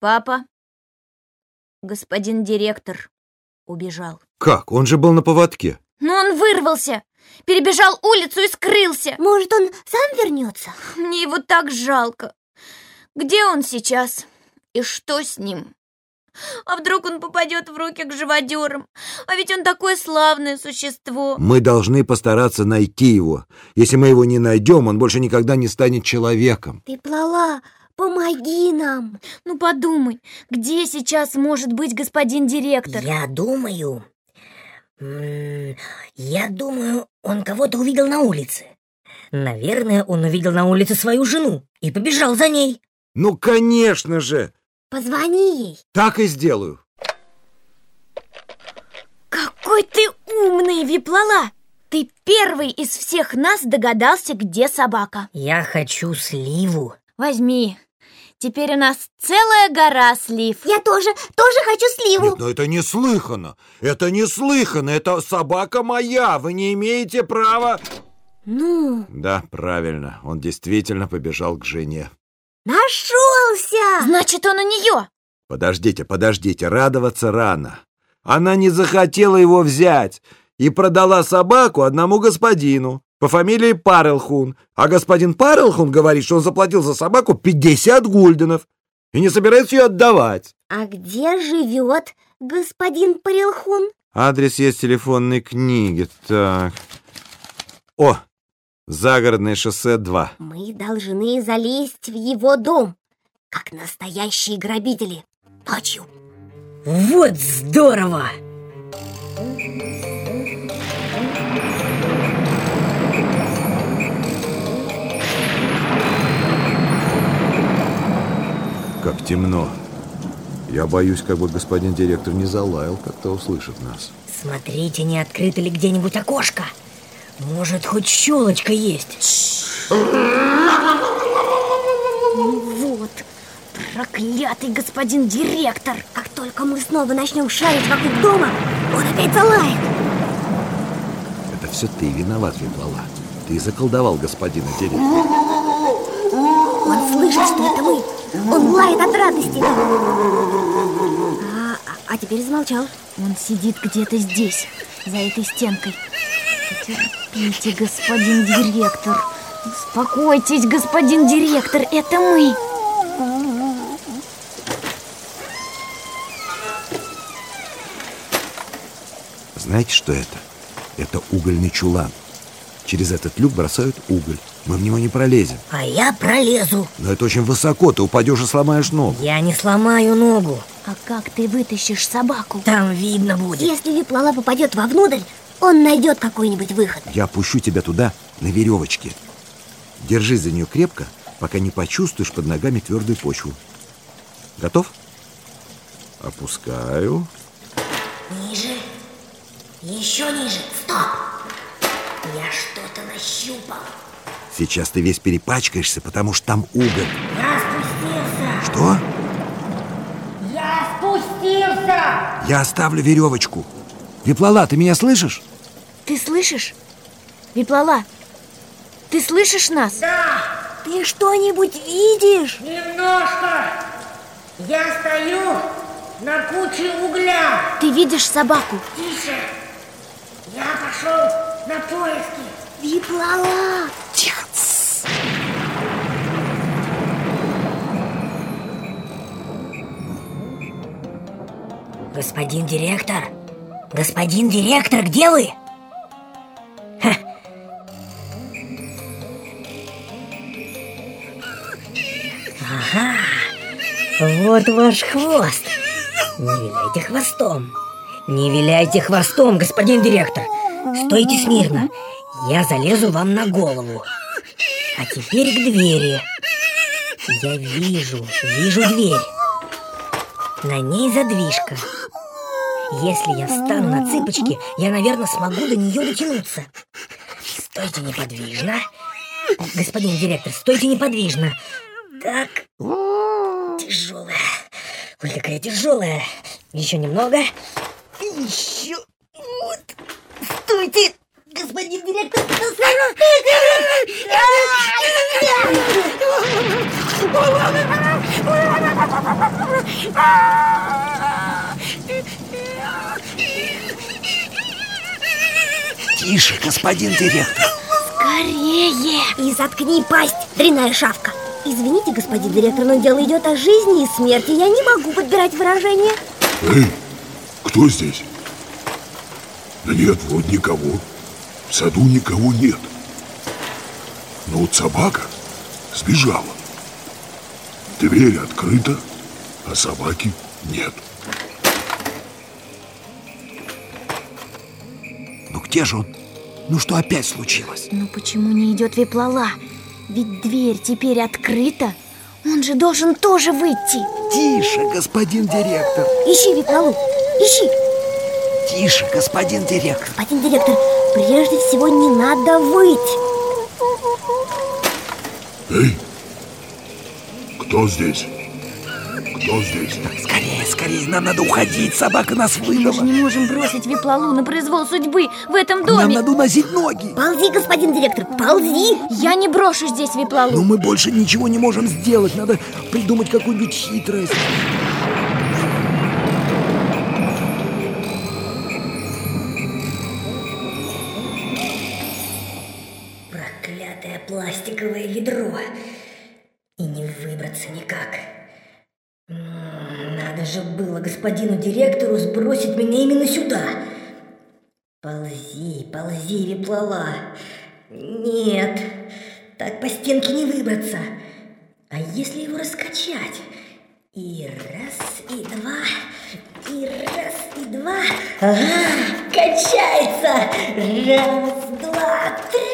Папа, господин директор убежал. Как? Он же был на поводке. Но он вырвался, перебежал улицу и скрылся. Может, он сам вернется? Мне его так жалко. Где он сейчас? И что с ним? А вдруг он попадет в руки к живодерам? А ведь он такое славное существо. Мы должны постараться найти его. Если мы его не найдем, он больше никогда не станет человеком. Ты плала, помоги нам. Ну подумай, где сейчас может быть господин директор? Я думаю... Я думаю, он кого-то увидел на улице. Наверное, он увидел на улице свою жену и побежал за ней. Ну, конечно же! Позвони ей. Так и сделаю. Какой ты умный, Виплала! Ты первый из всех нас догадался, где собака. Я хочу сливу. Возьми. Теперь у нас целая гора слив. Я тоже, тоже хочу сливу. Нет, ну это неслыханно. Это неслыханно. Это собака моя. Вы не имеете права... Ну, Да, правильно. Он действительно побежал к жене. нашелся. Значит, он у нее. Подождите, подождите, радоваться рано. Она не захотела его взять и продала собаку одному господину по фамилии Парелхун. А господин Парелхун говорит, что он заплатил за собаку 50 гульденов и не собирается ее отдавать. А где живет господин Парилхун? Адрес есть в телефонной книге. Так. О, загородное шоссе 2. Мы должны залезть в его дом, как настоящие грабители. Ночью. Вот здорово! Как темно. Я боюсь, как бы господин директор не залаял, как-то услышит нас. Смотрите, не открыто ли где-нибудь окошко. Может, хоть щелочка есть. Вот, проклятый господин директор. Как только мы снова начнем шарить вокруг дома, он опять залает. Это все ты виноват, Виплала. Ты заколдовал господина директора. Он слышит, что это мы. Он лает от радости. А, а теперь замолчал. Он сидит где-то здесь, за этой стенкой. Терпите, господин директор. Успокойтесь, господин директор, это мы. Знаете, что это? Это угольный чулан. Через этот люк бросают уголь. Мы в него не пролезем. А я пролезу. Но это очень высоко, ты упадешь и сломаешь ногу. Я не сломаю ногу. А как ты вытащишь собаку? Там видно будет. Если Виплала попадет вовнутрь, он найдет какой-нибудь выход. Я опущу тебя туда на веревочке. Держись за нее крепко, пока не почувствуешь под ногами твердую почву. Готов? Опускаю. Ниже. Еще ниже. Стоп. Я что-то нащупал. Сейчас ты весь перепачкаешься, потому что там уголь. Я спустился. Что? Я спустился. Я оставлю веревочку. Виплала, ты меня слышишь? Ты слышишь? Виплала, ты слышишь нас? Да, Ты что-нибудь видишь? немножко. Я стою на куче угля. Ты видишь собаку? Тише. Я пошел на поиски. Виплала! Господин директор? Господин директор, где вы? Ха. Ага, вот ваш хвост. Не виляйте хвостом. Не виляйте хвостом, господин директор. Стойте смирно. Я залезу вам на голову. А теперь к двери. Я вижу, вижу дверь. На ней задвижка. Если я встану на цыпочки, я, наверное, смогу до нее дотянуться. Стойте неподвижно. Господин директор, стойте неподвижно. Так. Тяжелая. Ой, какая тяжелая. Еще немного. Еще. Стойте, господин директор. Тише, господин директор. Скорее! И заткни пасть, дрянная шавка. Извините, господин директор, но дело идет о жизни и смерти. Я не могу подбирать выражения. Эй, кто здесь? Нет, вроде никого. В саду никого нет. Но вот собака сбежала. Дверь открыта, а собаки нет. Ну где же он? Ну что опять случилось? Ну почему не идет Виплала? Ведь дверь теперь открыта. Он же должен тоже выйти. Тише, господин директор. Ищи Виплалу, ищи. Тише, господин директор. Господин директор, прежде всего не надо выть. Эй, кто здесь? Кто здесь? Скорее, скорее, нам надо уходить. Собака нас Мы же выдала. не можем бросить Виплалу на произвол судьбы в этом Нам доме. надо уносить ноги. Ползи, господин директор, ползи. Я не брошу здесь Виплалу. Но мы больше ничего не можем сделать. Надо придумать какую-нибудь хитрость. Ведро. И не выбраться никак. Надо же было господину директору сбросить меня именно сюда. Ползи, ползи, Виплала. Нет, так по стенке не выбраться. А если его раскачать? И раз, и два, и раз, и два. Ага, качается. Раз, два, три.